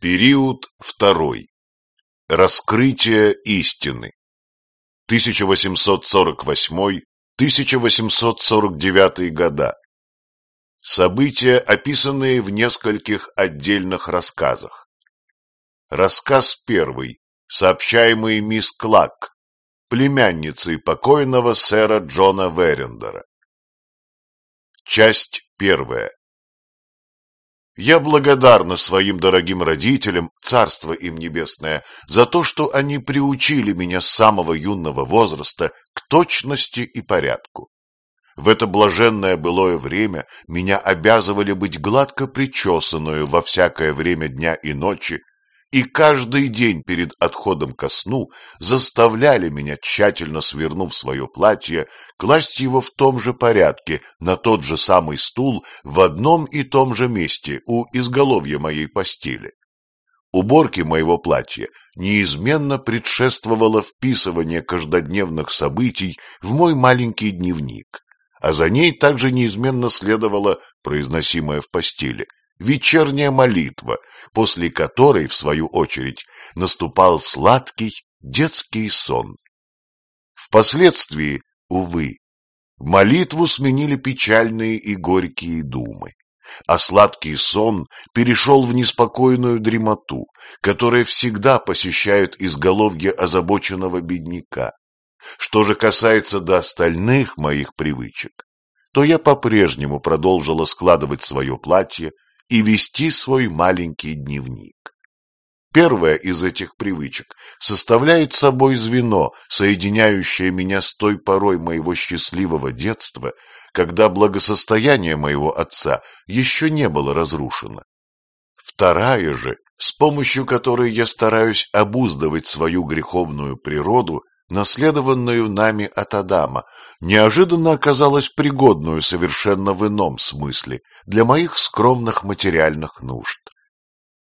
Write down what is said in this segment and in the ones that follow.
Период второй. Раскрытие истины. 1848-1849 года. События, описанные в нескольких отдельных рассказах. Рассказ первый, сообщаемый мисс Клак, племянницей покойного сэра Джона Верендера. Часть первая. Я благодарна своим дорогим родителям, царство им небесное, за то, что они приучили меня с самого юного возраста к точности и порядку. В это блаженное былое время меня обязывали быть гладко причесанную во всякое время дня и ночи, и каждый день перед отходом ко сну заставляли меня, тщательно свернув свое платье, класть его в том же порядке, на тот же самый стул, в одном и том же месте, у изголовья моей постели. Уборке моего платья неизменно предшествовало вписывание каждодневных событий в мой маленький дневник, а за ней также неизменно следовало произносимое в постели – вечерняя молитва, после которой, в свою очередь, наступал сладкий детский сон. Впоследствии, увы, молитву сменили печальные и горькие думы, а сладкий сон перешел в неспокойную дремоту, которая всегда посещает изголовье озабоченного бедняка. Что же касается до остальных моих привычек, то я по-прежнему продолжила складывать свое платье и вести свой маленький дневник. Первая из этих привычек составляет собой звено, соединяющее меня с той порой моего счастливого детства, когда благосостояние моего отца еще не было разрушено. Вторая же, с помощью которой я стараюсь обуздывать свою греховную природу, наследованную нами от Адама, неожиданно оказалась пригодную совершенно в ином смысле для моих скромных материальных нужд.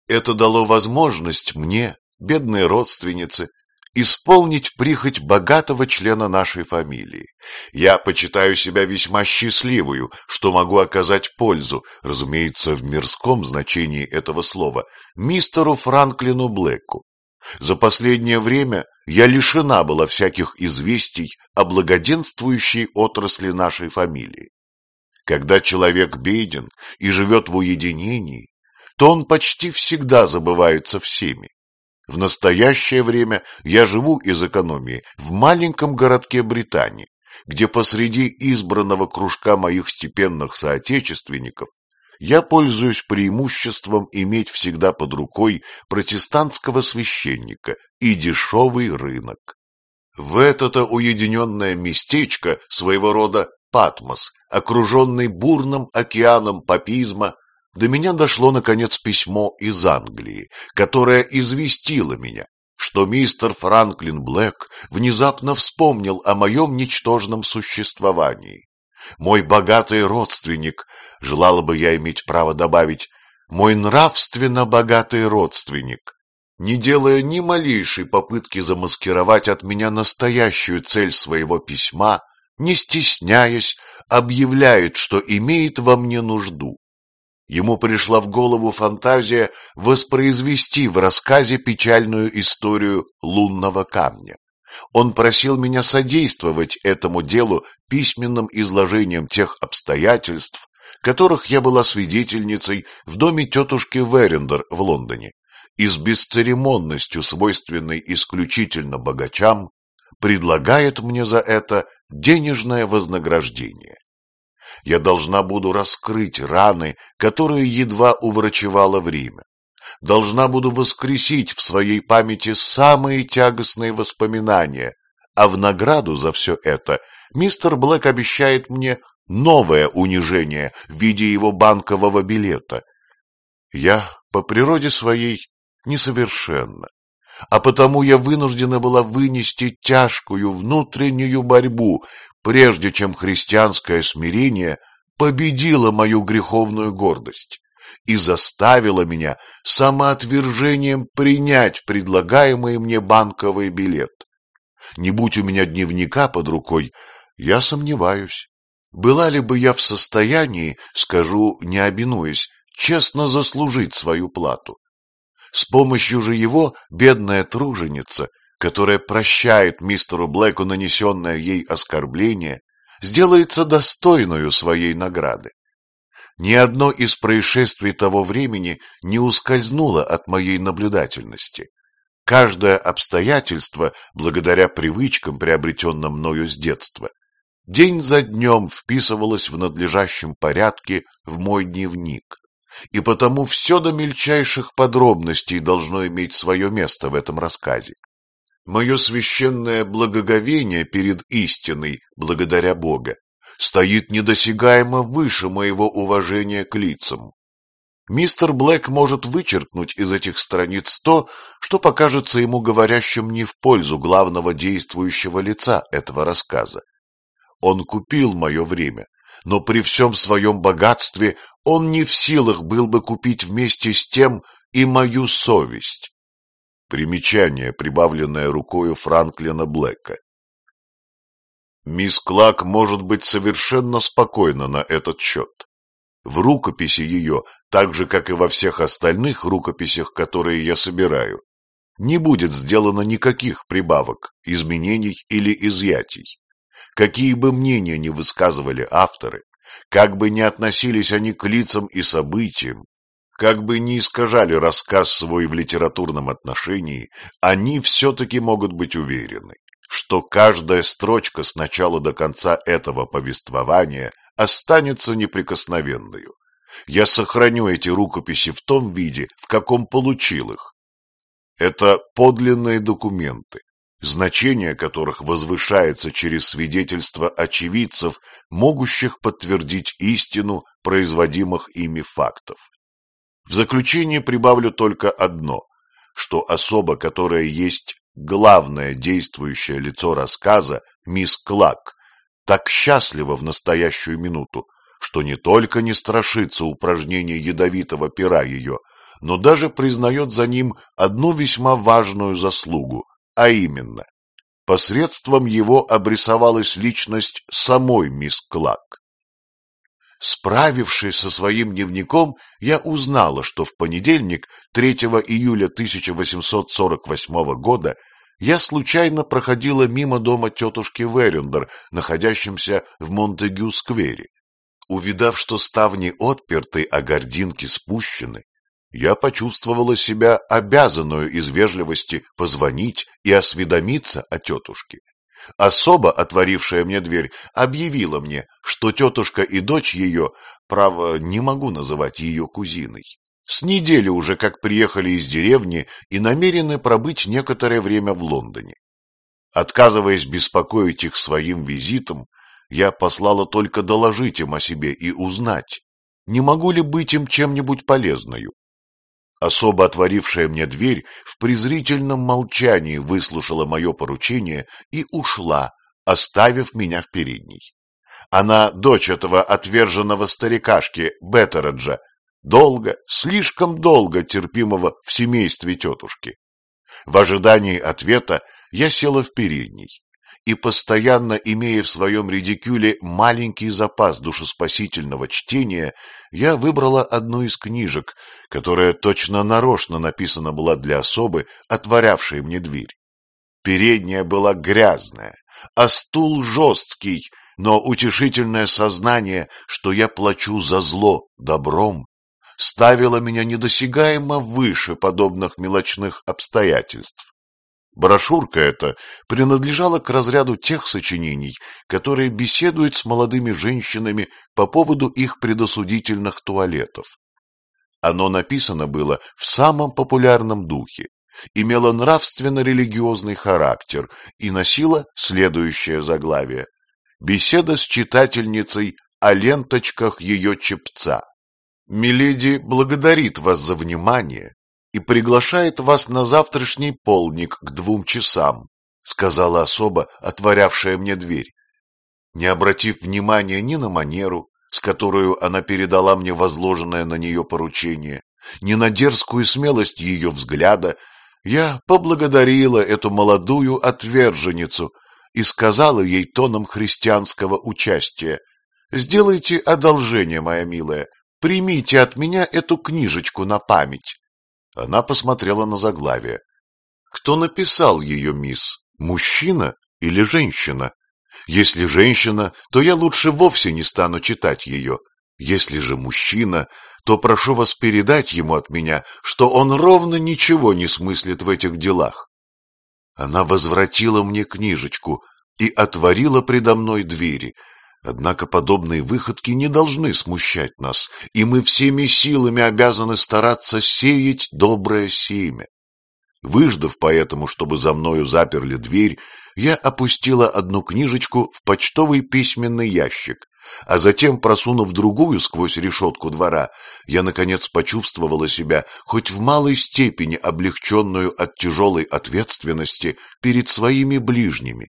Это дало возможность мне, бедной родственнице, исполнить прихоть богатого члена нашей фамилии. Я почитаю себя весьма счастливую, что могу оказать пользу, разумеется, в мирском значении этого слова, мистеру Франклину Блэку. За последнее время я лишена была всяких известий о благоденствующей отрасли нашей фамилии. Когда человек беден и живет в уединении, то он почти всегда забывается всеми. В настоящее время я живу из экономии в маленьком городке Британии, где посреди избранного кружка моих степенных соотечественников я пользуюсь преимуществом иметь всегда под рукой протестантского священника и дешевый рынок. В это-то уединенное местечко, своего рода Патмос, окруженный бурным океаном папизма, до меня дошло, наконец, письмо из Англии, которое известило меня, что мистер Франклин Блэк внезапно вспомнил о моем ничтожном существовании. Мой богатый родственник желала бы я иметь право добавить, мой нравственно богатый родственник, не делая ни малейшей попытки замаскировать от меня настоящую цель своего письма, не стесняясь, объявляет, что имеет во мне нужду. Ему пришла в голову фантазия воспроизвести в рассказе печальную историю лунного камня. Он просил меня содействовать этому делу письменным изложением тех обстоятельств, которых я была свидетельницей в доме тетушки Верендер в Лондоне, и с бесцеремонностью, свойственной исключительно богачам, предлагает мне за это денежное вознаграждение. Я должна буду раскрыть раны, которые едва уврачевало время. Должна буду воскресить в своей памяти самые тягостные воспоминания, а в награду за все это мистер Блэк обещает мне новое унижение в виде его банкового билета. Я по природе своей несовершенна, а потому я вынуждена была вынести тяжкую внутреннюю борьбу, прежде чем христианское смирение победило мою греховную гордость и заставило меня самоотвержением принять предлагаемый мне банковый билет. Не будь у меня дневника под рукой, я сомневаюсь, была ли бы я в состоянии, скажу, не обинуясь, честно заслужить свою плату? С помощью же его бедная труженица, которая прощает мистеру Блэку нанесенное ей оскорбление, сделается достойную своей награды. Ни одно из происшествий того времени не ускользнуло от моей наблюдательности. Каждое обстоятельство, благодаря привычкам, приобретенным мною с детства, день за днем вписывалось в надлежащем порядке в мой дневник, и потому все до мельчайших подробностей должно иметь свое место в этом рассказе. Мое священное благоговение перед истиной, благодаря Бога, стоит недосягаемо выше моего уважения к лицам. Мистер Блэк может вычеркнуть из этих страниц то, что покажется ему говорящим не в пользу главного действующего лица этого рассказа. Он купил мое время, но при всем своем богатстве он не в силах был бы купить вместе с тем и мою совесть. Примечание, прибавленное рукою Франклина Блэка. Мисс Клак может быть совершенно спокойна на этот счет. В рукописи ее, так же, как и во всех остальных рукописях, которые я собираю, не будет сделано никаких прибавок, изменений или изъятий. Какие бы мнения ни высказывали авторы, как бы ни относились они к лицам и событиям, как бы ни искажали рассказ свой в литературном отношении, они все-таки могут быть уверены что каждая строчка с начала до конца этого повествования останется неприкосновенной. Я сохраню эти рукописи в том виде, в каком получил их. Это подлинные документы, значение которых возвышается через свидетельства очевидцев, могущих подтвердить истину производимых ими фактов. В заключение прибавлю только одно, что особа, которая есть главное действующее лицо рассказа, мисс Клак, так счастлива в настоящую минуту, что не только не страшится упражнения ядовитого пера ее, но даже признает за ним одну весьма важную заслугу, а именно, посредством его обрисовалась личность самой мисс Клак. Справившись со своим дневником, я узнала, что в понедельник, 3 июля 1848 года, я случайно проходила мимо дома тетушки Верендер, находящимся в Монтегю-сквере. Увидав, что ставни отперты, а гординки спущены, я почувствовала себя обязанную из вежливости позвонить и осведомиться о тетушке. Особо отворившая мне дверь объявила мне, что тетушка и дочь ее, право, не могу называть ее кузиной, с недели уже как приехали из деревни и намерены пробыть некоторое время в Лондоне. Отказываясь беспокоить их своим визитом, я послала только доложить им о себе и узнать, не могу ли быть им чем-нибудь полезною. Особо отворившая мне дверь в презрительном молчании выслушала мое поручение и ушла, оставив меня в передней. Она дочь этого отверженного старикашки Беттераджа, долго, слишком долго терпимого в семействе тетушки. В ожидании ответа я села в передней и, постоянно имея в своем редикюле маленький запас душеспасительного чтения, я выбрала одну из книжек, которая точно нарочно написана была для особы, отворявшей мне дверь. Передняя была грязная, а стул жесткий, но утешительное сознание, что я плачу за зло добром, ставила меня недосягаемо выше подобных мелочных обстоятельств. Брошюрка эта принадлежала к разряду тех сочинений, которые беседуют с молодыми женщинами по поводу их предосудительных туалетов. Оно написано было в самом популярном духе, имело нравственно-религиозный характер и носило следующее заглавие «Беседа с читательницей о ленточках ее чепца». Миледи благодарит вас за внимание и приглашает вас на завтрашний полник к двум часам, сказала особа, отворявшая мне дверь. Не обратив внимания ни на манеру, с которой она передала мне возложенное на нее поручение, ни на дерзкую смелость ее взгляда, я поблагодарила эту молодую отверженницу и сказала ей тоном христианского участия, «Сделайте одолжение, моя милая, Примите от меня эту книжечку на память. Она посмотрела на заглавие. Кто написал ее, мисс? Мужчина или женщина? Если женщина, то я лучше вовсе не стану читать ее. Если же мужчина, то прошу вас передать ему от меня, что он ровно ничего не смыслит в этих делах. Она возвратила мне книжечку и отворила предо мной двери. Однако подобные выходки не должны смущать нас, и мы всеми силами обязаны стараться сеять доброе семя. Выждав поэтому, чтобы за мною заперли дверь, я опустила одну книжечку в почтовый письменный ящик, а затем, просунув другую сквозь решетку двора, я, наконец, почувствовала себя хоть в малой степени облегченную от тяжелой ответственности перед своими ближними.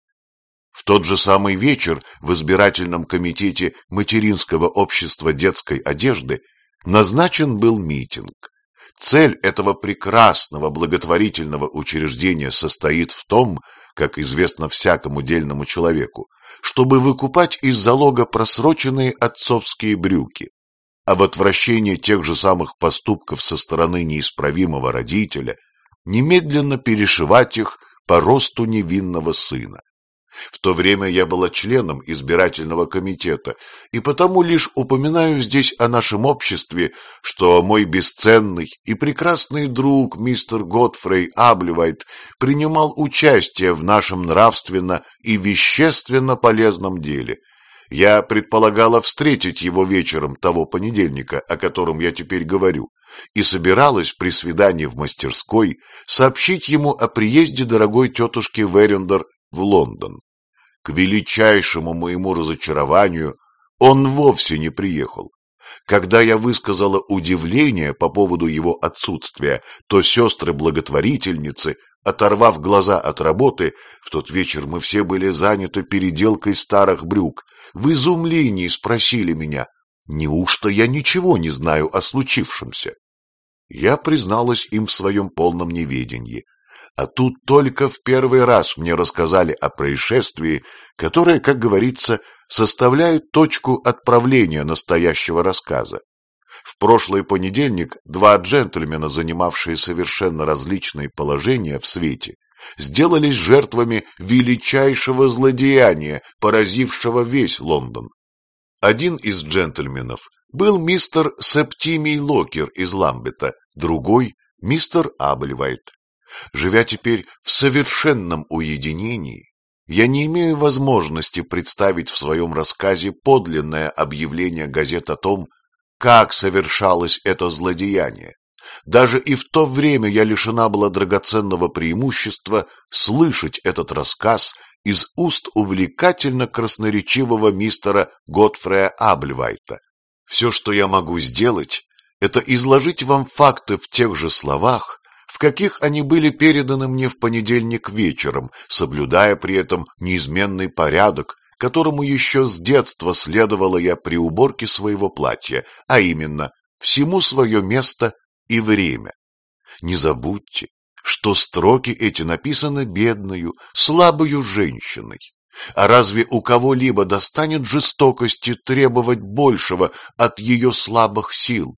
В тот же самый вечер в избирательном комитете материнского общества детской одежды назначен был митинг. Цель этого прекрасного благотворительного учреждения состоит в том, как известно всякому дельному человеку, чтобы выкупать из залога просроченные отцовские брюки, а в отвращение тех же самых поступков со стороны неисправимого родителя немедленно перешивать их по росту невинного сына. В то время я была членом избирательного комитета, и потому лишь упоминаю здесь о нашем обществе, что мой бесценный и прекрасный друг мистер Готфрей Абливайт принимал участие в нашем нравственно и вещественно полезном деле. Я предполагала встретить его вечером того понедельника, о котором я теперь говорю, и собиралась при свидании в мастерской сообщить ему о приезде дорогой тетушки Верендер в Лондон. К величайшему моему разочарованию он вовсе не приехал. Когда я высказала удивление по поводу его отсутствия, то сестры-благотворительницы, оторвав глаза от работы, в тот вечер мы все были заняты переделкой старых брюк, в изумлении спросили меня, неужто я ничего не знаю о случившемся? Я призналась им в своем полном неведении. А тут только в первый раз мне рассказали о происшествии, которое, как говорится, составляет точку отправления настоящего рассказа. В прошлый понедельник два джентльмена, занимавшие совершенно различные положения в свете, сделались жертвами величайшего злодеяния, поразившего весь Лондон. Один из джентльменов был мистер Септимий Локер из Ламбета, другой — мистер Абльвайт. Живя теперь в совершенном уединении, я не имею возможности представить в своем рассказе подлинное объявление газет о том, как совершалось это злодеяние. Даже и в то время я лишена была драгоценного преимущества слышать этот рассказ из уст увлекательно красноречивого мистера Готфрея Абльвайта. Все, что я могу сделать, это изложить вам факты в тех же словах, в каких они были переданы мне в понедельник вечером, соблюдая при этом неизменный порядок, которому еще с детства следовало я при уборке своего платья, а именно всему свое место и время. Не забудьте, что строки эти написаны бедною, слабою женщиной. А разве у кого-либо достанет жестокости требовать большего от ее слабых сил?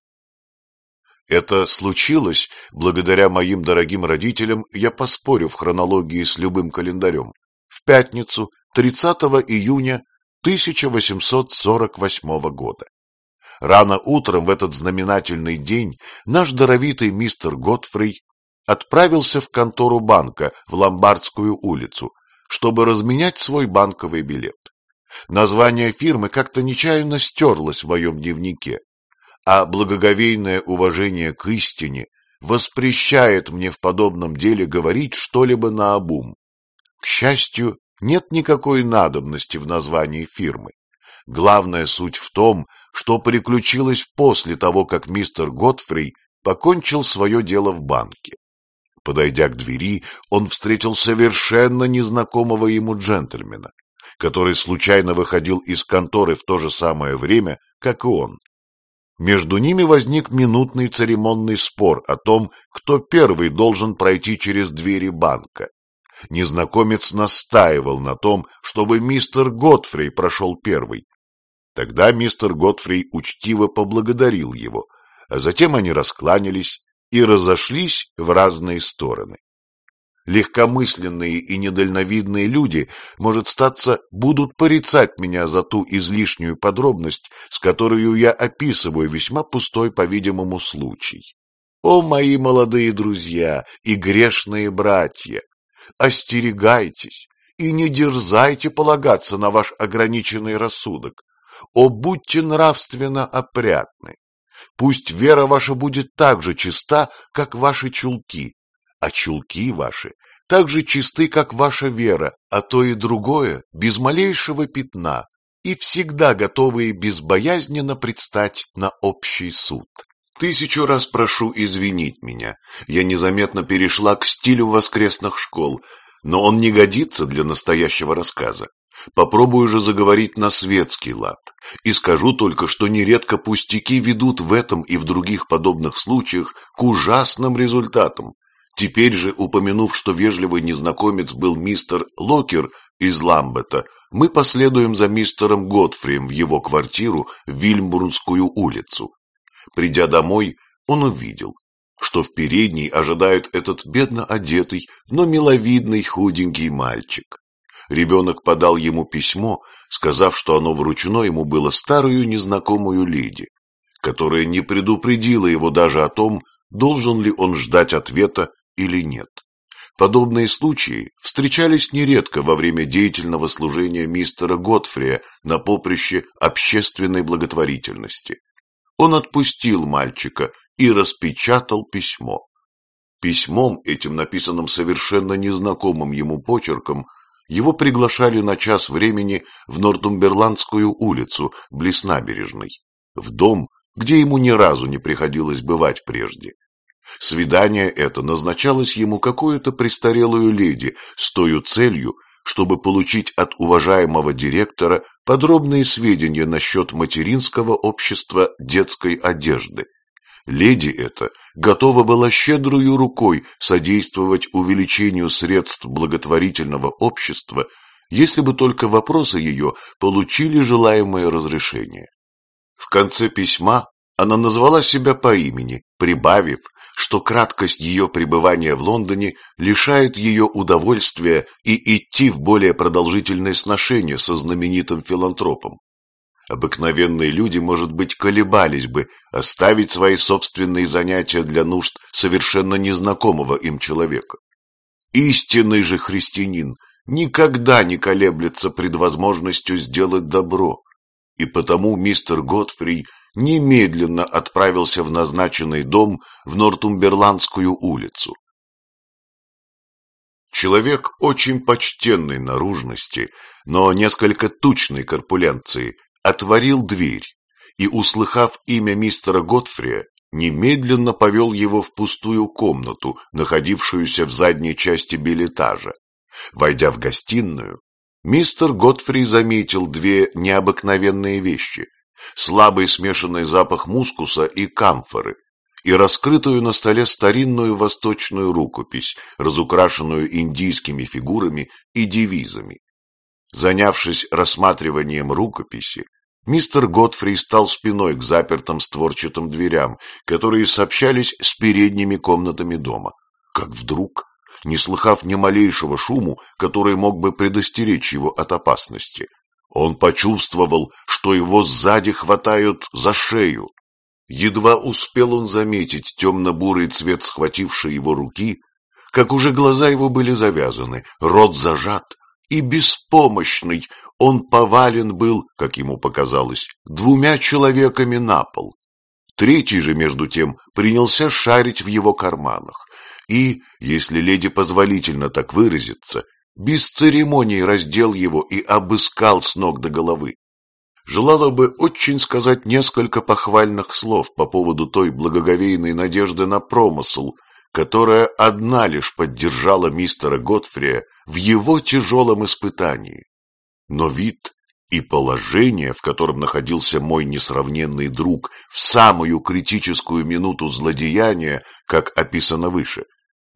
Это случилось благодаря моим дорогим родителям, я поспорю в хронологии с любым календарем, в пятницу 30 июня 1848 года. Рано утром в этот знаменательный день наш даровитый мистер Готфрей отправился в контору банка в Ломбардскую улицу, чтобы разменять свой банковый билет. Название фирмы как-то нечаянно стерлось в моем дневнике, а благоговейное уважение к истине воспрещает мне в подобном деле говорить что-либо наобум. К счастью, нет никакой надобности в названии фирмы. Главная суть в том, что приключилось после того, как мистер Готфри покончил свое дело в банке. Подойдя к двери, он встретил совершенно незнакомого ему джентльмена, который случайно выходил из конторы в то же самое время, как и он. Между ними возник минутный церемонный спор о том, кто первый должен пройти через двери банка. Незнакомец настаивал на том, чтобы мистер Готфрей прошел первый. Тогда мистер Готфрей учтиво поблагодарил его, а затем они раскланялись и разошлись в разные стороны. Легкомысленные и недальновидные люди, может статься, будут порицать меня за ту излишнюю подробность, с которой я описываю весьма пустой, по-видимому, случай. О, мои молодые друзья и грешные братья! Остерегайтесь и не дерзайте полагаться на ваш ограниченный рассудок. О, будьте нравственно опрятны! Пусть вера ваша будет так же чиста, как ваши чулки, а чулки ваши так же чисты, как ваша вера, а то и другое, без малейшего пятна, и всегда готовые безбоязненно предстать на общий суд. Тысячу раз прошу извинить меня, я незаметно перешла к стилю воскресных школ, но он не годится для настоящего рассказа. Попробую же заговорить на светский лад, и скажу только, что нередко пустяки ведут в этом и в других подобных случаях к ужасным результатам. Теперь же, упомянув, что вежливый незнакомец был мистер Локер из Ламбета, мы последуем за мистером Готфрием в его квартиру в Вильмбурнскую улицу. Придя домой, он увидел, что в передней ожидает этот бедно одетый, но миловидный худенький мальчик. Ребенок подал ему письмо, сказав, что оно вручено ему было старую незнакомую леди, которая не предупредила его даже о том, должен ли он ждать ответа или нет. Подобные случаи встречались нередко во время деятельного служения мистера Готфрия на поприще общественной благотворительности. Он отпустил мальчика и распечатал письмо. Письмом, этим написанным совершенно незнакомым ему почерком, его приглашали на час времени в Нортумберландскую улицу, близ набережной, в дом, где ему ни разу не приходилось бывать прежде. Свидание это назначалось ему какую-то престарелую леди с той целью, чтобы получить от уважаемого директора подробные сведения насчет материнского общества детской одежды. Леди эта готова была щедрую рукой содействовать увеличению средств благотворительного общества, если бы только вопросы ее получили желаемое разрешение. В конце письма она назвала себя по имени, прибавив, что краткость ее пребывания в Лондоне лишает ее удовольствия и идти в более продолжительное сношение со знаменитым филантропом. Обыкновенные люди, может быть, колебались бы оставить свои собственные занятия для нужд совершенно незнакомого им человека. Истинный же христианин никогда не колеблется пред возможностью сделать добро, и потому мистер Готфри немедленно отправился в назначенный дом в Нортумберландскую улицу. Человек очень почтенной наружности, но несколько тучной корпуленции, отворил дверь и, услыхав имя мистера Готфрия, немедленно повел его в пустую комнату, находившуюся в задней части билетажа. Войдя в гостиную, мистер Готфри заметил две необыкновенные вещи слабый смешанный запах мускуса и камфоры, и раскрытую на столе старинную восточную рукопись, разукрашенную индийскими фигурами и девизами. Занявшись рассматриванием рукописи, мистер Готфри стал спиной к запертым створчатым дверям, которые сообщались с передними комнатами дома. Как вдруг, не слыхав ни малейшего шуму, который мог бы предостеречь его от опасности, он почувствовал, что его сзади хватают за шею. Едва успел он заметить темно-бурый цвет схватившей его руки, как уже глаза его были завязаны, рот зажат, и беспомощный он повален был, как ему показалось, двумя человеками на пол. Третий же, между тем, принялся шарить в его карманах и, если леди позволительно так выразиться, без церемоний раздел его и обыскал с ног до головы. Желала бы очень сказать несколько похвальных слов по поводу той благоговейной надежды на промысл, которая одна лишь поддержала мистера Готфрия в его тяжелом испытании. Но вид и положение, в котором находился мой несравненный друг в самую критическую минуту злодеяния, как описано выше,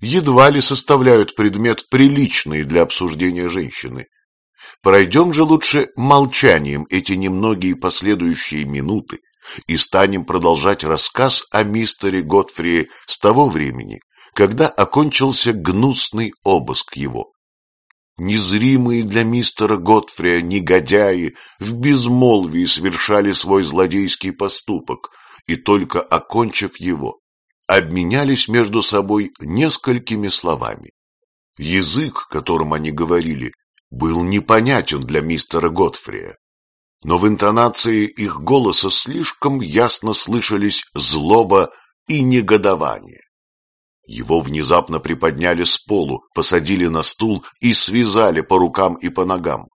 едва ли составляют предмет приличный для обсуждения женщины. Пройдем же лучше молчанием эти немногие последующие минуты, и станем продолжать рассказ о мистере Готфрии с того времени, когда окончился гнусный обыск его. Незримые для мистера Готфрия негодяи в безмолвии совершали свой злодейский поступок, и только окончив его, обменялись между собой несколькими словами. Язык, которым они говорили, был непонятен для мистера Готфрия, но в интонации их голоса слишком ясно слышались злоба и негодование. Его внезапно приподняли с полу, посадили на стул и связали по рукам и по ногам.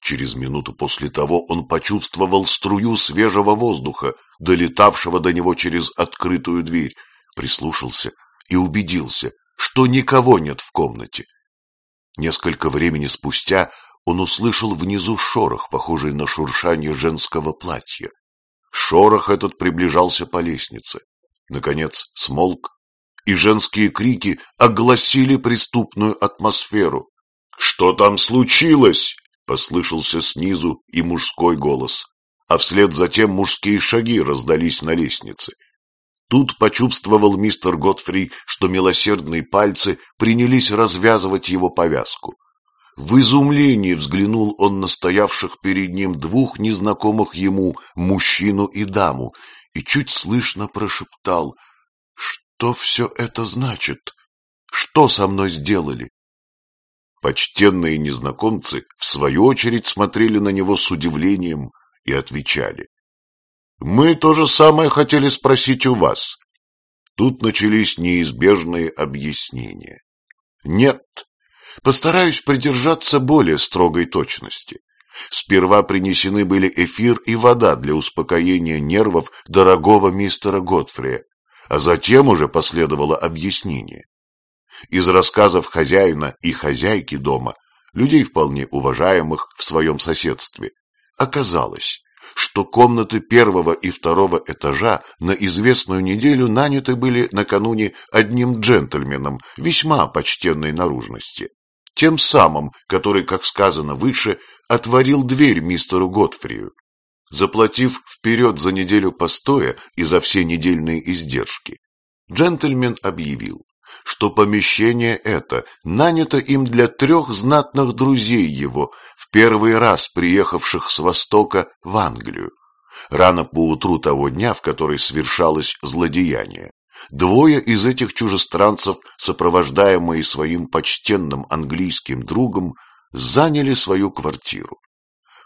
Через минуту после того он почувствовал струю свежего воздуха, долетавшего до него через открытую дверь, прислушался и убедился, что никого нет в комнате. Несколько времени спустя он услышал внизу шорох, похожий на шуршание женского платья. Шорох этот приближался по лестнице. Наконец смолк, и женские крики огласили преступную атмосферу. «Что там случилось?» — послышался снизу и мужской голос, а вслед за тем мужские шаги раздались на лестнице. Тут почувствовал мистер Готфри, что милосердные пальцы принялись развязывать его повязку. В изумлении взглянул он на стоявших перед ним двух незнакомых ему, мужчину и даму, и чуть слышно прошептал — что все это значит? Что со мной сделали? Почтенные незнакомцы, в свою очередь, смотрели на него с удивлением и отвечали. «Мы то же самое хотели спросить у вас». Тут начались неизбежные объяснения. «Нет, постараюсь придержаться более строгой точности. Сперва принесены были эфир и вода для успокоения нервов дорогого мистера Готфрия, а затем уже последовало объяснение. Из рассказов хозяина и хозяйки дома, людей вполне уважаемых в своем соседстве, оказалось, что комнаты первого и второго этажа на известную неделю наняты были накануне одним джентльменом весьма почтенной наружности, тем самым, который, как сказано выше, отворил дверь мистеру Готфрию заплатив вперед за неделю постоя и за все недельные издержки. Джентльмен объявил, что помещение это нанято им для трех знатных друзей его, в первый раз приехавших с Востока в Англию. Рано поутру того дня, в который совершалось злодеяние, двое из этих чужестранцев, сопровождаемые своим почтенным английским другом, заняли свою квартиру.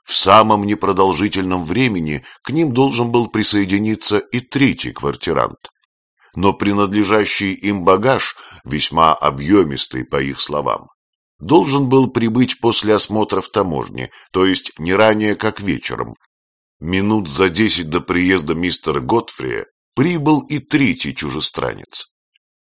В самом непродолжительном времени к ним должен был присоединиться и третий квартирант. Но принадлежащий им багаж, весьма объемистый по их словам, должен был прибыть после осмотра в таможне, то есть не ранее, как вечером. Минут за десять до приезда мистера Готфрия прибыл и третий чужестранец.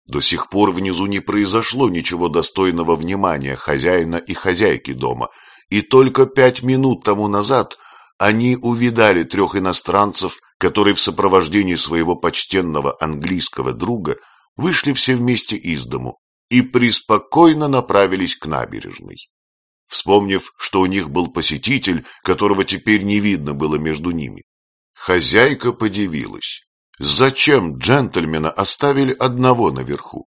До сих пор внизу не произошло ничего достойного внимания хозяина и хозяйки дома, и только пять минут тому назад они увидали трех иностранцев, которые в сопровождении своего почтенного английского друга вышли все вместе из дому и преспокойно направились к набережной. Вспомнив, что у них был посетитель, которого теперь не видно было между ними, хозяйка подивилась. Зачем джентльмена оставили одного наверху?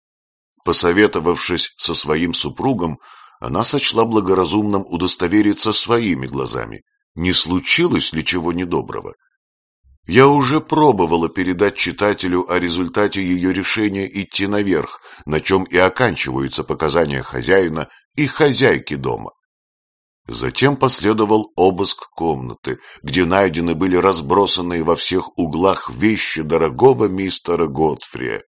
Посоветовавшись со своим супругом, она сочла благоразумным удостовериться своими глазами, не случилось ли чего недоброго. Я уже пробовала передать читателю о результате ее решения идти наверх, на чем и оканчиваются показания хозяина и хозяйки дома. Затем последовал обыск комнаты, где найдены были разбросанные во всех углах вещи дорогого мистера Готфрия.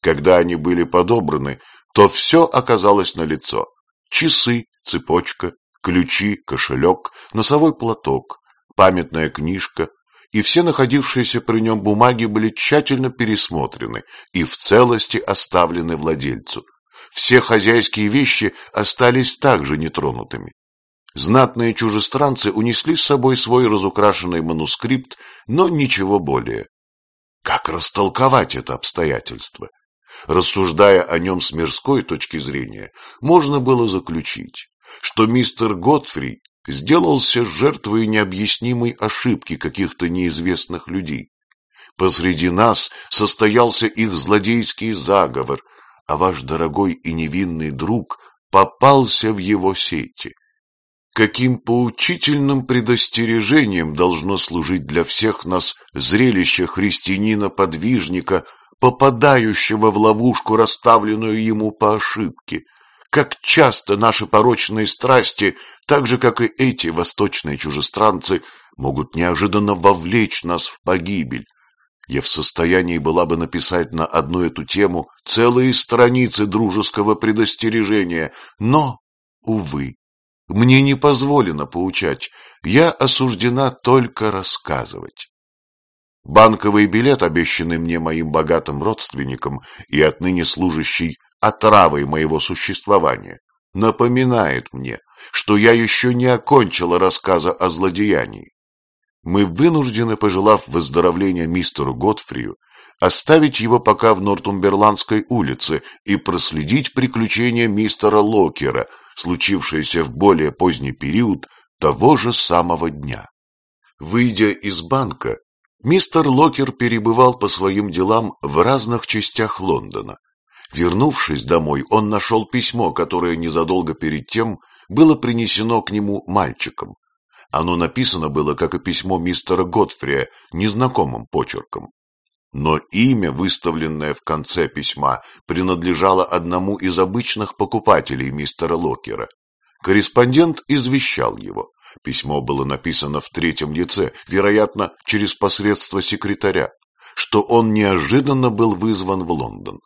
Когда они были подобраны, то все оказалось налицо часы, цепочка, ключи, кошелек, носовой платок, памятная книжка, и все находившиеся при нем бумаги были тщательно пересмотрены и в целости оставлены владельцу. Все хозяйские вещи остались также нетронутыми. Знатные чужестранцы унесли с собой свой разукрашенный манускрипт, но ничего более. Как растолковать это обстоятельство? Рассуждая о нем с мирской точки зрения, можно было заключить, что мистер Готфри сделался жертвой необъяснимой ошибки каких-то неизвестных людей, Посреди нас состоялся их злодейский заговор, а ваш дорогой и невинный друг попался в его сети. Каким поучительным предостережением должно служить для всех нас зрелище христианина-подвижника, попадающего в ловушку, расставленную ему по ошибке. Как часто наши порочные страсти, так же, как и эти восточные чужестранцы, могут неожиданно вовлечь нас в погибель. Я в состоянии была бы написать на одну эту тему целые страницы дружеского предостережения, но, увы, мне не позволено поучать, я осуждена только рассказывать. Банковый билет, обещанный мне моим богатым родственникам и отныне служащий отравой моего существования, напоминает мне, что я еще не окончила рассказа о злодеянии. Мы вынуждены, пожелав выздоровления мистеру Готфрию, оставить его пока в Нортумберландской улице и проследить приключения мистера Локера, случившиеся в более поздний период того же самого дня. Выйдя из банка, Мистер Локер перебывал по своим делам в разных частях Лондона. Вернувшись домой, он нашел письмо, которое незадолго перед тем было принесено к нему мальчиком. Оно написано было, как и письмо мистера Готфрия, незнакомым почерком. Но имя, выставленное в конце письма, принадлежало одному из обычных покупателей мистера Локера. Корреспондент извещал его. Письмо было написано в третьем лице, вероятно, через посредство секретаря, что он неожиданно был вызван в Лондон.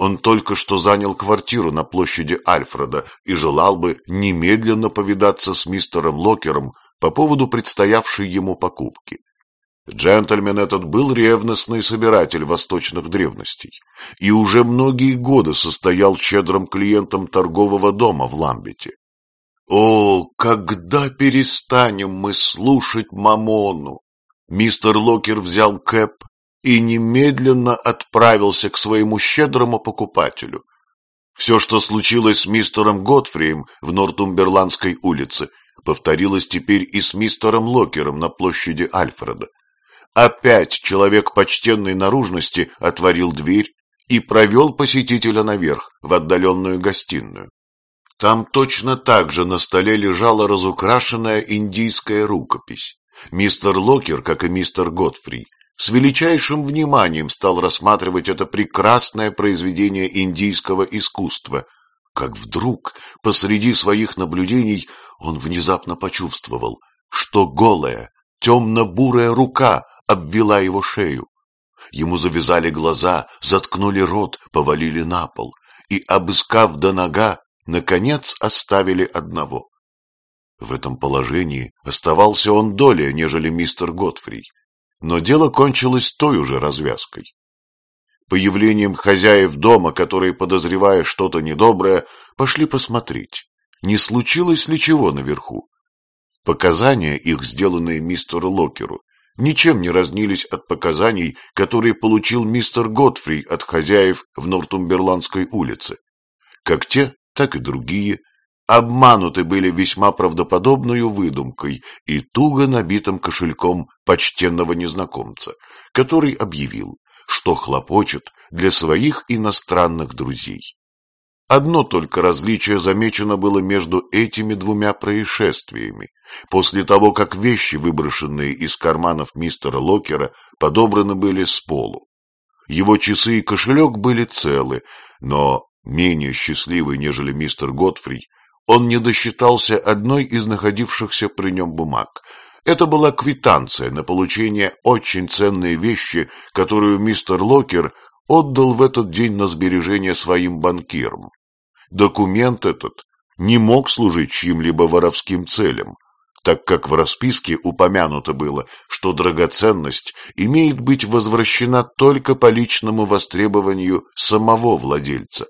Он только что занял квартиру на площади Альфреда и желал бы немедленно повидаться с мистером Локером по поводу предстоявшей ему покупки. Джентльмен этот был ревностный собиратель восточных древностей и уже многие годы состоял щедрым клиентом торгового дома в Ламбете. О, когда перестанем мы слушать Мамону? Мистер Локер взял кэп и немедленно отправился к своему щедрому покупателю. Все, что случилось с мистером Готфрием в Нортумберландской улице, повторилось теперь и с мистером Локером на площади Альфреда. Опять человек почтенной наружности отворил дверь и провел посетителя наверх, в отдаленную гостиную. Там точно так же на столе лежала разукрашенная индийская рукопись. Мистер Локер, как и мистер Готфри, с величайшим вниманием стал рассматривать это прекрасное произведение индийского искусства, как вдруг посреди своих наблюдений он внезапно почувствовал, что голая, темно-бурая рука обвела его шею. Ему завязали глаза, заткнули рот, повалили на пол и, обыскав до нога, наконец оставили одного. В этом положении оставался он долее, нежели мистер Готфри, но дело кончилось той уже развязкой. Появлением хозяев дома, которые, подозревая что-то недоброе, пошли посмотреть, не случилось ли чего наверху. Показания их, сделанные мистеру Локеру, ничем не разнились от показаний, которые получил мистер Готфри от хозяев в Нортумберландской улице. Как те, так и другие, обмануты были весьма правдоподобную выдумкой и туго набитым кошельком почтенного незнакомца, который объявил, что хлопочет для своих иностранных друзей. Одно только различие замечено было между этими двумя происшествиями. После того, как вещи, выброшенные из карманов мистера Локера, подобраны были с полу. Его часы и кошелек были целы, но Менее счастливый, нежели мистер Готфри, он не досчитался одной из находившихся при нем бумаг. Это была квитанция на получение очень ценной вещи, которую мистер Локер отдал в этот день на сбережение своим банкирам. Документ этот не мог служить чьим-либо воровским целям, так как в расписке упомянуто было, что драгоценность имеет быть возвращена только по личному востребованию самого владельца.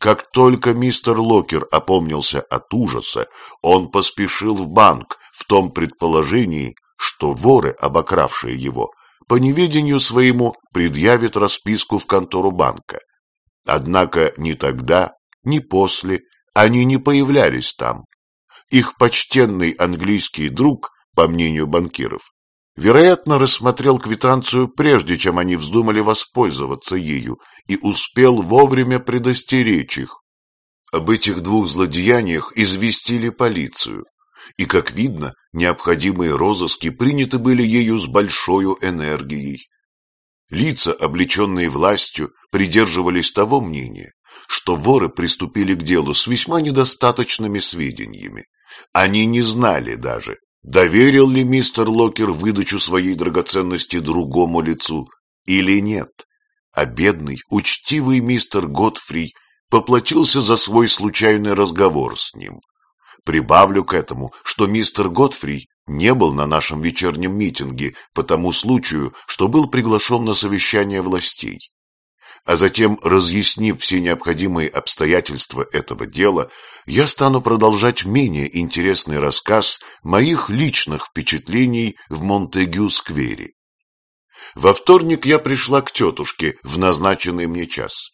Как только мистер Локер опомнился от ужаса, он поспешил в банк в том предположении, что воры, обокравшие его, по неведению своему предъявят расписку в контору банка. Однако ни тогда, ни после они не появлялись там. Их почтенный английский друг, по мнению банкиров, вероятно, рассмотрел квитанцию прежде, чем они вздумали воспользоваться ею, и успел вовремя предостеречь их. Об этих двух злодеяниях известили полицию, и, как видно, необходимые розыски приняты были ею с большой энергией. Лица, облеченные властью, придерживались того мнения, что воры приступили к делу с весьма недостаточными сведениями. Они не знали даже, доверил ли мистер Локер выдачу своей драгоценности другому лицу или нет. А бедный, учтивый мистер Готфри поплатился за свой случайный разговор с ним. Прибавлю к этому, что мистер Готфри не был на нашем вечернем митинге по тому случаю, что был приглашен на совещание властей. А затем, разъяснив все необходимые обстоятельства этого дела, я стану продолжать менее интересный рассказ моих личных впечатлений в Монтегю-сквере. Во вторник я пришла к тетушке в назначенный мне час.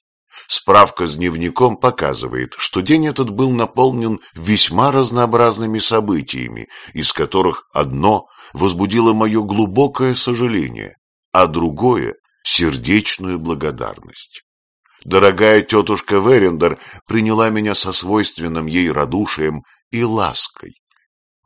Справка с дневником показывает, что день этот был наполнен весьма разнообразными событиями, из которых одно возбудило мое глубокое сожаление, а другое — сердечную благодарность. Дорогая тетушка Верендер приняла меня со свойственным ей радушием и лаской.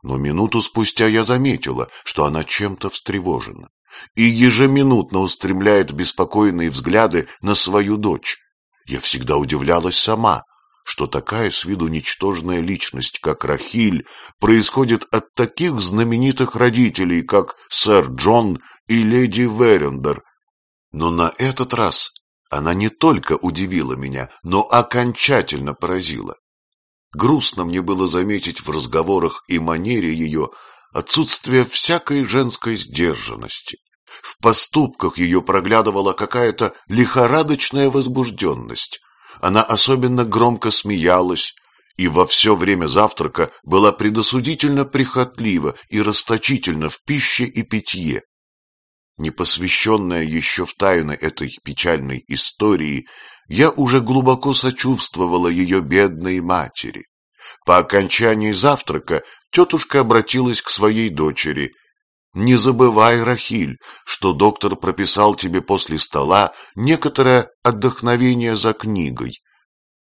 Но минуту спустя я заметила, что она чем-то встревожена и ежеминутно устремляет беспокойные взгляды на свою дочь, я всегда удивлялась сама, что такая с виду ничтожная личность, как Рахиль, происходит от таких знаменитых родителей, как сэр Джон и леди Верендер. Но на этот раз она не только удивила меня, но окончательно поразила. Грустно мне было заметить в разговорах и манере ее отсутствие всякой женской сдержанности. В поступках ее проглядывала какая-то лихорадочная возбужденность. Она особенно громко смеялась и во все время завтрака была предосудительно прихотлива и расточительна в пище и питье. Непосвященная еще в тайны этой печальной истории, я уже глубоко сочувствовала ее бедной матери. По окончании завтрака тетушка обратилась к своей дочери не забывай, Рахиль, что доктор прописал тебе после стола некоторое отдохновение за книгой.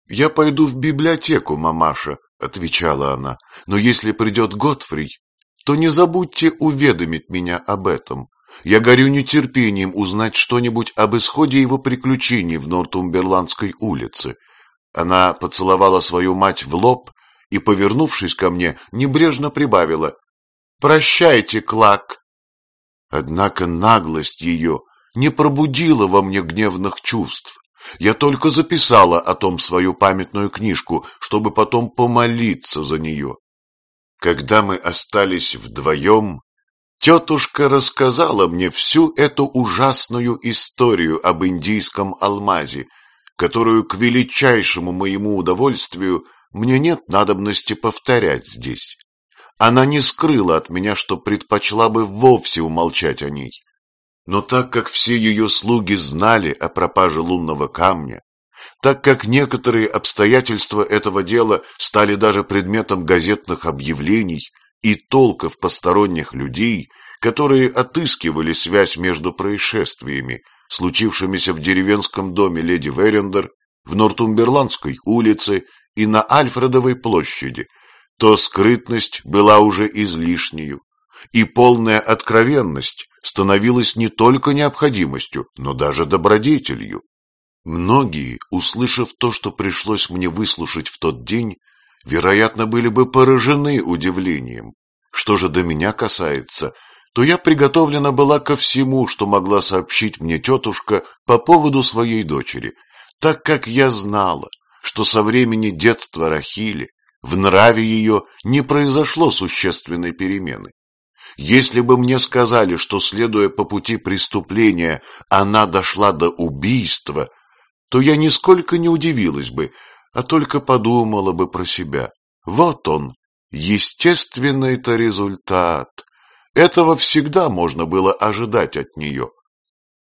Я пойду в библиотеку, мамаша, — отвечала она, — но если придет Готфрий, то не забудьте уведомить меня об этом. Я горю нетерпением узнать что-нибудь об исходе его приключений в Нортумберландской улице. Она поцеловала свою мать в лоб и, повернувшись ко мне, небрежно прибавила Прощайте, Клак. Однако наглость ее не пробудила во мне гневных чувств. Я только записала о том свою памятную книжку, чтобы потом помолиться за нее. Когда мы остались вдвоем, тетушка рассказала мне всю эту ужасную историю об индийском алмазе, которую, к величайшему моему удовольствию, мне нет надобности повторять здесь. Она не скрыла от меня, что предпочла бы вовсе умолчать о ней. Но так как все ее слуги знали о пропаже лунного камня, так как некоторые обстоятельства этого дела стали даже предметом газетных объявлений и толков посторонних людей, которые отыскивали связь между происшествиями, случившимися в деревенском доме леди Верендер, в Нортумберландской улице и на Альфредовой площади, то скрытность была уже излишнею, и полная откровенность становилась не только необходимостью, но даже добродетелью. Многие, услышав то, что пришлось мне выслушать в тот день, вероятно, были бы поражены удивлением. Что же до меня касается, то я приготовлена была ко всему, что могла сообщить мне тетушка по поводу своей дочери, так как я знала, что со времени детства Рахили в нраве ее не произошло существенной перемены. Если бы мне сказали, что, следуя по пути преступления, она дошла до убийства, то я нисколько не удивилась бы, а только подумала бы про себя. Вот он, естественный-то результат. Этого всегда можно было ожидать от нее.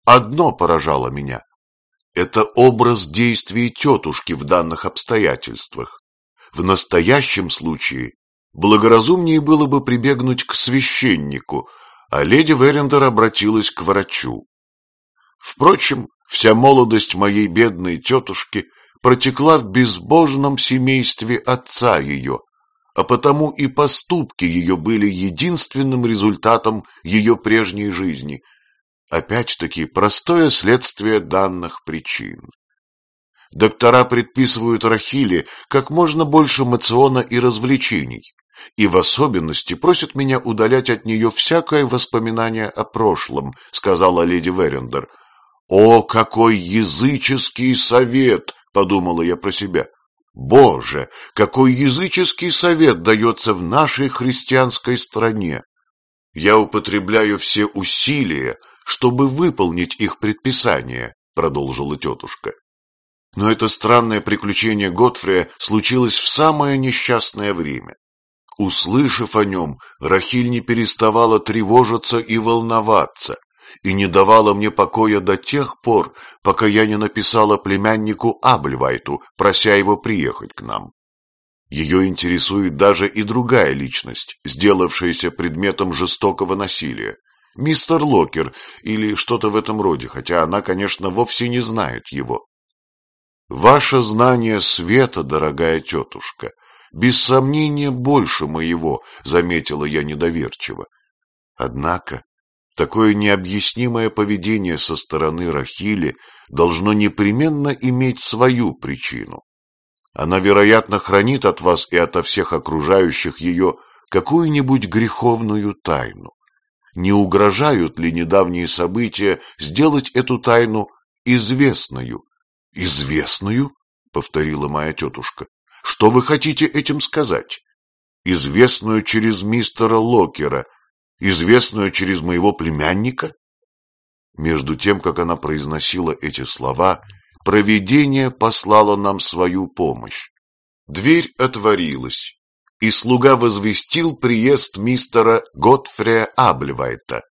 Одно поражало меня. Это образ действий тетушки в данных обстоятельствах. В настоящем случае благоразумнее было бы прибегнуть к священнику, а леди Верендер обратилась к врачу. Впрочем, вся молодость моей бедной тетушки протекла в безбожном семействе отца ее, а потому и поступки ее были единственным результатом ее прежней жизни. Опять-таки простое следствие данных причин. Доктора предписывают Рахиле как можно больше мациона и развлечений, и в особенности просят меня удалять от нее всякое воспоминание о прошлом, сказала леди Верендер. «О, какой языческий совет!» — подумала я про себя. «Боже, какой языческий совет дается в нашей христианской стране! Я употребляю все усилия, чтобы выполнить их предписание», — продолжила тетушка. Но это странное приключение Готфрия случилось в самое несчастное время. Услышав о нем, Рахиль не переставала тревожиться и волноваться, и не давала мне покоя до тех пор, пока я не написала племяннику Абльвайту, прося его приехать к нам. Ее интересует даже и другая личность, сделавшаяся предметом жестокого насилия. Мистер Локер или что-то в этом роде, хотя она, конечно, вовсе не знает его. Ваше знание света, дорогая тетушка, без сомнения больше моего, заметила я недоверчиво. Однако такое необъяснимое поведение со стороны Рахили должно непременно иметь свою причину. Она, вероятно, хранит от вас и ото всех окружающих ее какую-нибудь греховную тайну. Не угрожают ли недавние события сделать эту тайну известную, — Известную? — повторила моя тетушка. — Что вы хотите этим сказать? — Известную через мистера Локера, известную через моего племянника? Между тем, как она произносила эти слова, провидение послало нам свою помощь. Дверь отворилась, и слуга возвестил приезд мистера Готфрия Абльвайта,